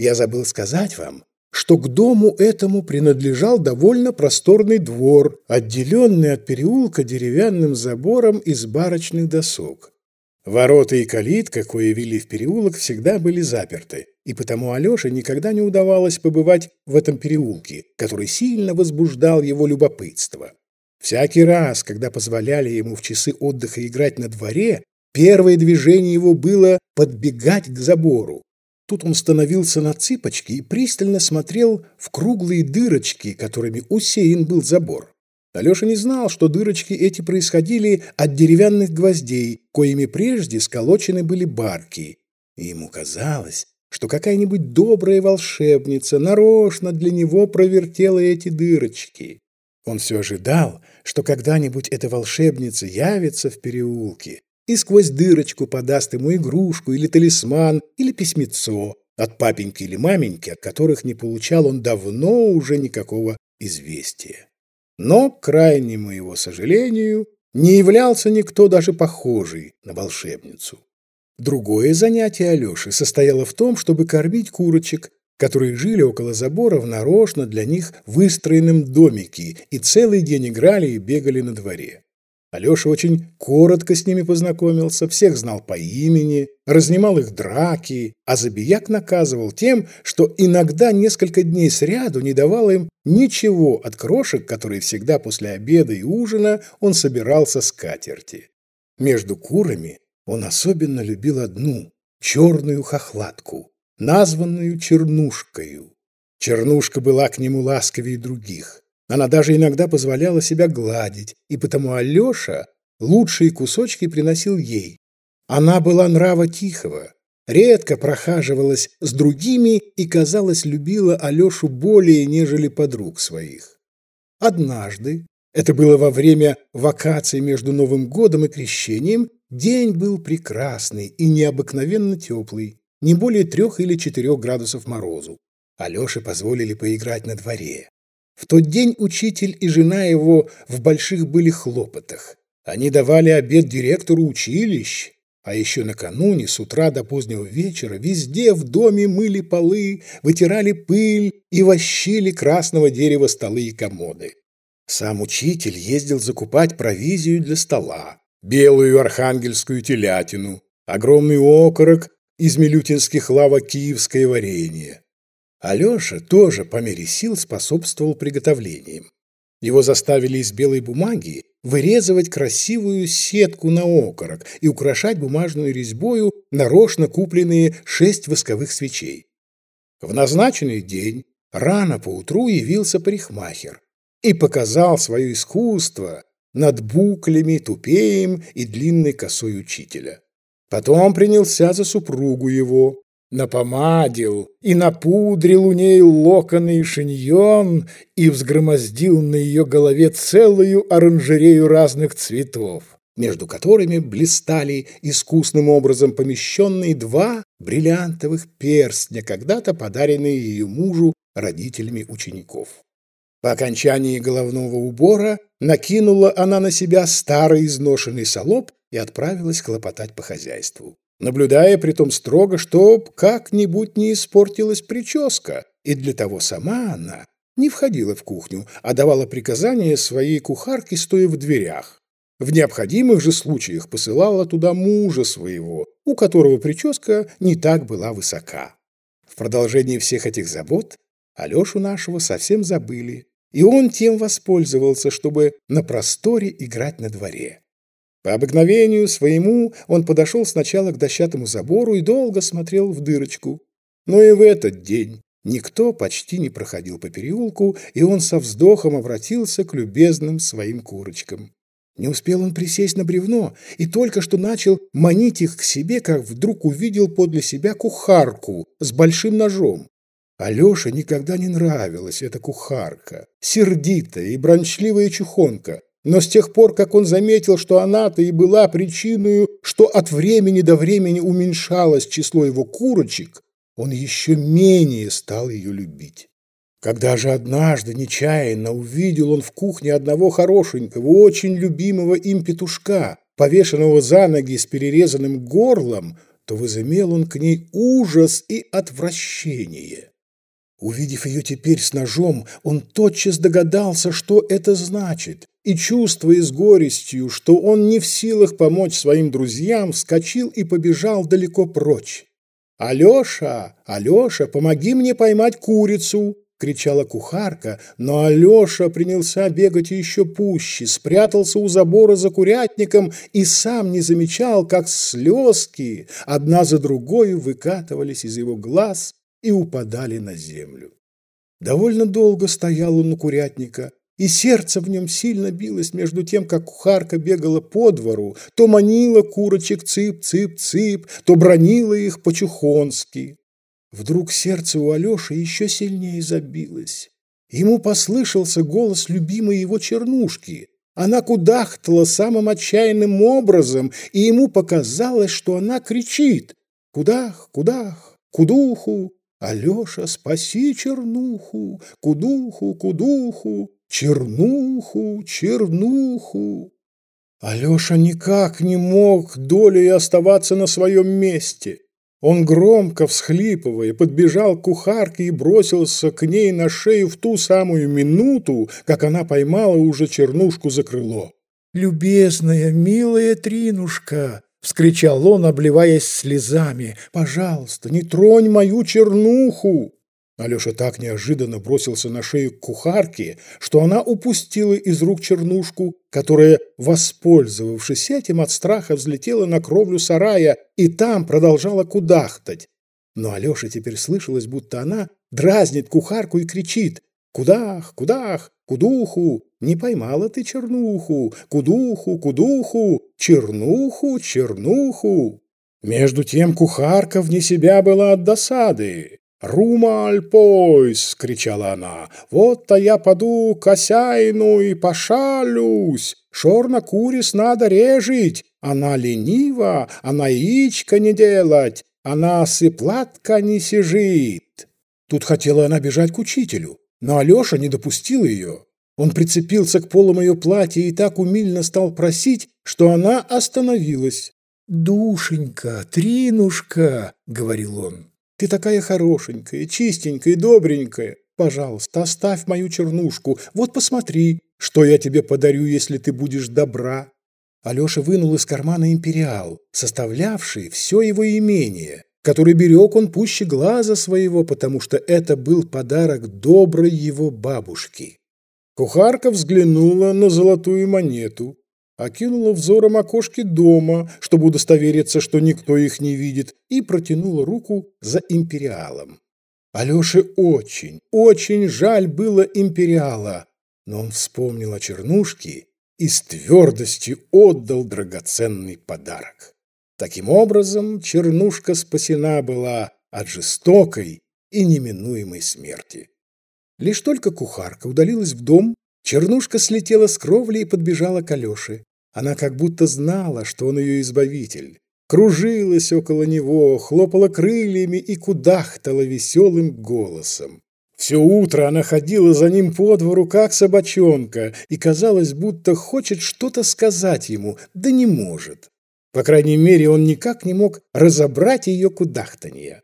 Я забыл сказать вам, что к дому этому принадлежал довольно просторный двор, отделенный от переулка деревянным забором из барочных досок. Ворота и калитка, кое вели в переулок, всегда были заперты, и потому Алёше никогда не удавалось побывать в этом переулке, который сильно возбуждал его любопытство. Всякий раз, когда позволяли ему в часы отдыха играть на дворе, первое движение его было подбегать к забору. Тут он становился на цыпочки и пристально смотрел в круглые дырочки, которыми усеян был забор. Алеша не знал, что дырочки эти происходили от деревянных гвоздей, коими прежде сколочены были барки. И ему казалось, что какая-нибудь добрая волшебница нарочно для него провертела эти дырочки. Он все ожидал, что когда-нибудь эта волшебница явится в переулке и сквозь дырочку подаст ему игрушку или талисман, или письмецо от папеньки или маменьки, от которых не получал он давно уже никакого известия. Но, к крайнему его сожалению, не являлся никто даже похожий на волшебницу. Другое занятие Алёши состояло в том, чтобы кормить курочек, которые жили около забора в нарочно для них выстроенном домике и целый день играли и бегали на дворе. Алеша очень коротко с ними познакомился, всех знал по имени, разнимал их драки, а Забияк наказывал тем, что иногда несколько дней сряду не давал им ничего от крошек, которые всегда после обеда и ужина он собирался с катерти. Между курами он особенно любил одну, черную хохлатку, названную Чернушкою. Чернушка была к нему ласковее других. Она даже иногда позволяла себя гладить, и потому Алеша лучшие кусочки приносил ей. Она была нрава тихого, редко прохаживалась с другими и, казалось, любила Алешу более, нежели подруг своих. Однажды, это было во время вакаций между Новым годом и Крещением, день был прекрасный и необыкновенно теплый, не более трех или четырех градусов морозу. Алёше позволили поиграть на дворе. В тот день учитель и жена его в больших были хлопотах. Они давали обед директору училищ, а еще накануне с утра до позднего вечера везде в доме мыли полы, вытирали пыль и вощили красного дерева столы и комоды. Сам учитель ездил закупать провизию для стола, белую архангельскую телятину, огромный окорок из милютинских лавок киевское варенье. Алеша тоже по мере сил способствовал приготовлениям. Его заставили из белой бумаги вырезывать красивую сетку на окорок и украшать бумажную резьбою нарочно купленные шесть восковых свечей. В назначенный день рано поутру явился парикмахер и показал свое искусство над буклями, тупеем и длинной косой учителя. Потом принялся за супругу его, напомадил и напудрил у ней локоны и шиньон и взгромоздил на ее голове целую оранжерею разных цветов, между которыми блистали искусным образом помещенные два бриллиантовых перстня, когда-то подаренные ее мужу родителями учеников. По окончании головного убора накинула она на себя старый изношенный солоб и отправилась хлопотать по хозяйству наблюдая при том строго, чтоб как-нибудь не испортилась прическа, и для того сама она не входила в кухню, а давала приказания своей кухарке, стоя в дверях. В необходимых же случаях посылала туда мужа своего, у которого прическа не так была высока. В продолжении всех этих забот Алешу нашего совсем забыли, и он тем воспользовался, чтобы на просторе играть на дворе. По обыкновению своему он подошел сначала к дощатому забору и долго смотрел в дырочку. Но и в этот день никто почти не проходил по переулку, и он со вздохом обратился к любезным своим курочкам. Не успел он присесть на бревно и только что начал манить их к себе, как вдруг увидел подле себя кухарку с большим ножом. Алёше никогда не нравилась эта кухарка, сердитая и брончливая чухонка, но с тех пор, как он заметил, что она-то и была причиной, что от времени до времени уменьшалось число его курочек, он еще менее стал ее любить. Когда же однажды нечаянно увидел он в кухне одного хорошенького, очень любимого им петушка, повешенного за ноги с перерезанным горлом, то возымел он к ней ужас и отвращение. Увидев ее теперь с ножом, он тотчас догадался, что это значит, и, чувствуя с горестью, что он не в силах помочь своим друзьям, вскочил и побежал далеко прочь. «Алеша! Алеша, помоги мне поймать курицу!» — кричала кухарка, но Алеша принялся бегать еще пуще, спрятался у забора за курятником и сам не замечал, как слезки одна за другой выкатывались из его глаз и упадали на землю. Довольно долго стоял он у курятника, и сердце в нем сильно билось между тем, как кухарка бегала по двору, то манила курочек цып-цып-цып, то бронила их по-чухонски. Вдруг сердце у Алеши еще сильнее забилось. Ему послышался голос любимой его чернушки. Она кудахтала самым отчаянным образом, и ему показалось, что она кричит «Кудах, кудах, кудуху, Алеша, спаси чернуху, кудуху, кудуху, чернуху, чернуху. Алеша никак не мог долей оставаться на своем месте. Он громко всхлипывая подбежал к кухарке и бросился к ней на шею в ту самую минуту, как она поймала уже чернушку за крыло. «Любезная, милая Тринушка!» — вскричал он, обливаясь слезами. «Пожалуйста, не тронь мою чернуху!» Алеша так неожиданно бросился на шею кухарки, что она упустила из рук чернушку, которая, воспользовавшись этим, от страха взлетела на кровлю сарая и там продолжала кудахтать. Но Алёше теперь слышалось, будто она дразнит кухарку и кричит «Кудах, кудах, кудуху, не поймала ты чернуху, кудуху, кудуху, чернуху, чернуху». Между тем кухарка вне себя была от досады. «Румаль пойс!» — кричала она. «Вот-то я поду косяйну и пошалюсь! Шорна курис надо режить! Она ленива, она яичко не делать, она сыплатка не сижит!» Тут хотела она бежать к учителю, но Алеша не допустил ее. Он прицепился к полам ее платья и так умильно стал просить, что она остановилась. «Душенька, Тринушка!» — говорил он. Ты такая хорошенькая, чистенькая, добренькая. Пожалуйста, оставь мою чернушку. Вот посмотри, что я тебе подарю, если ты будешь добра». Алеша вынул из кармана империал, составлявший все его имение, который берег он пуще глаза своего, потому что это был подарок доброй его бабушки. Кухарка взглянула на золотую монету, окинула взором окошки дома, чтобы удостовериться, что никто их не видит, и протянула руку за империалом. Алёше очень, очень жаль было империала, но он вспомнил о чернушке и с твердостью отдал драгоценный подарок. Таким образом, чернушка спасена была от жестокой и неминуемой смерти. Лишь только кухарка удалилась в дом, чернушка слетела с кровли и подбежала к Алёше. Она как будто знала, что он ее избавитель. Кружилась около него, хлопала крыльями и кудахтала веселым голосом. Все утро она ходила за ним по двору, как собачонка, и казалось, будто хочет что-то сказать ему, да не может. По крайней мере, он никак не мог разобрать ее кудахтанье.